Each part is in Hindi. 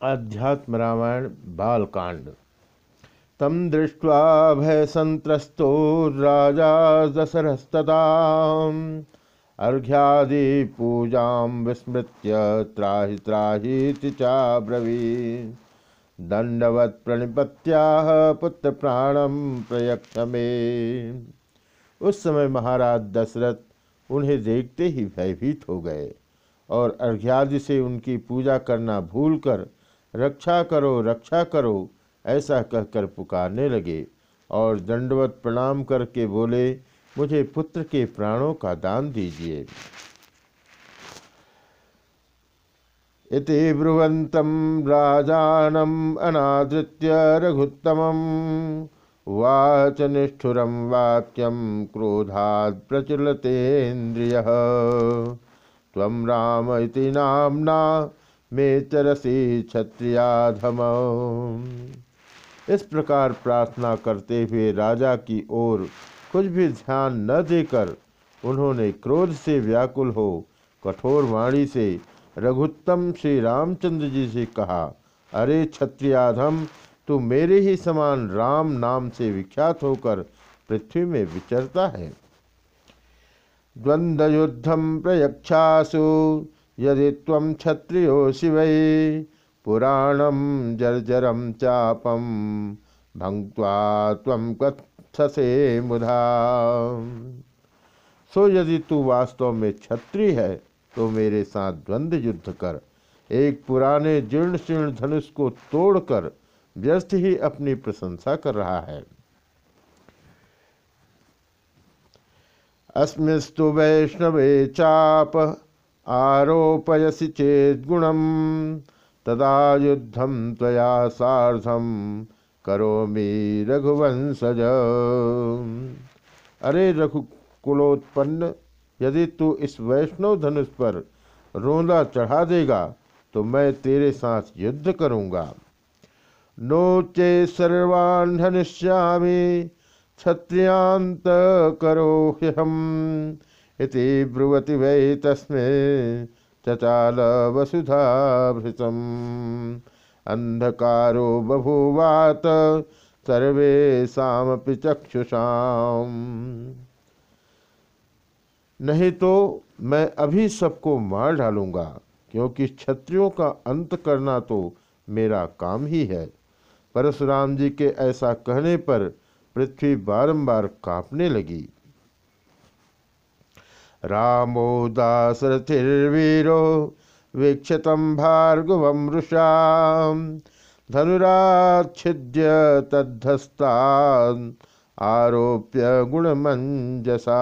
अध्यात्म रामायण बालकांड। तम दृष्ट्वा भय संत्रस्तो राजा दशरस्तता अर्घ्यादि पूजा विस्मृत्य त्राहि त्राही चाब्रवी दंडवत प्रणिपत्या पुत्र प्राणम प्रयक्ष उस समय महाराज दशरथ उन्हें देखते ही भयभीत हो गए और अर्घ्यादि से उनकी पूजा करना भूलकर रक्षा करो रक्षा करो, ऐसा कहकर पुकारने लगे और दंडवत प्रणाम करके बोले, मुझे पुत्र के प्राणों का दान दीजिए। इति ब्रुवंतम राजानम अनादृत्य रघुत्तम वाच निष्ठुरम वाक्यम क्रोधात् प्रचुलतेन्द्रिय। तम राम इति नामना में चरसी क्षत्रियाधम। इस प्रकार प्रार्थना करते हुए राजा की ओर कुछ भी ध्यान न देकर उन्होंने क्रोध से व्याकुल हो कठोर वाणी से रघुत्तम श्री रामचंद्र जी से कहा, अरे क्षत्रियाधम, तू मेरे ही समान राम नाम से विख्यात होकर पृथ्वी में विचरता है। द्वंद्व युद्धम प्रयक्षासु यदि तम क्षत्रियो शिव पुराणम जर्जरम चापम भंक्वा तम कथसे मुधा। सो यदि तू वास्तव में क्षत्रिय है तो मेरे साथ द्वंद्व युद्ध कर। एक पुराने जीर्ण शीर्ण धनुष को तोड़कर व्यस्त ही अपनी प्रशंसा कर रहा है। अस्मिस्तु वैष्णवे चाप आरोपयसि चेद्गुणम तदा युद्धम तया साधम करोमि रघुवंशज। अरे रघुकुलोत्पन्न, यदि तू इस वैष्णव धनुष पर रोंदा चढ़ा देगा तो मैं तेरे साथ युद्ध करूँगा। नोचे सर्वान् धनुष्यामी क्षत्रियांत करो हम इति ब्रुवति वै तस्मे चचाल वसुधाभृतम् अंधकारो बभूवात सर्वेशापि चक्षुषाम। नहीं तो मैं अभी सबको मार डालूँगा, क्योंकि क्षत्रियों का अंत करना तो मेरा काम ही है। परशुराम जी के ऐसा कहने पर पृथ्वी बारंबार कांपने लगी। रामो दासरथिर्वीरो वीक्षत भार्गवम रुषा धनुराच्छिद्य तद्धस्ता आरोप्य गुणमंजसा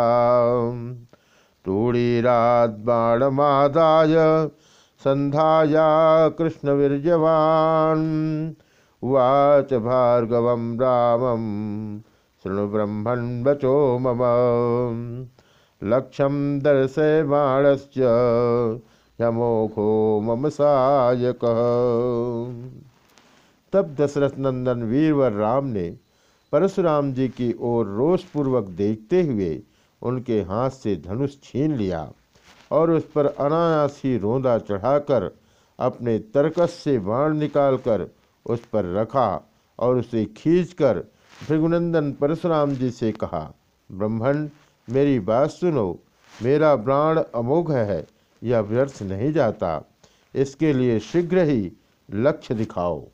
तूणीराद्बाणमादाय संध्याया कृष्णवीर्यवान् उवाच भार्गवं रामं, शृणु ब्रह्मन् वचो मम। लक्ष्यम दर्शय बाणस्य यमोखो मम सायक तब दशरथ नंदन वीरवर राम ने परशुराम जी की ओर रोषपूर्वक देखते हुए उनके हाथ से धनुष छीन लिया और उस पर अनायास ही रोंदा चढ़ाकर अपने तरकस से बाण निकालकर उस पर रखा और उसे खींचकर भृगुनंदन परशुराम जी से कहा, ब्रह्मण मेरी बात सुनो, मेरा प्राण अमोघ है, यह व्यर्थ नहीं जाता। इसके लिए शीघ्र ही लक्ष्य दिखाओ।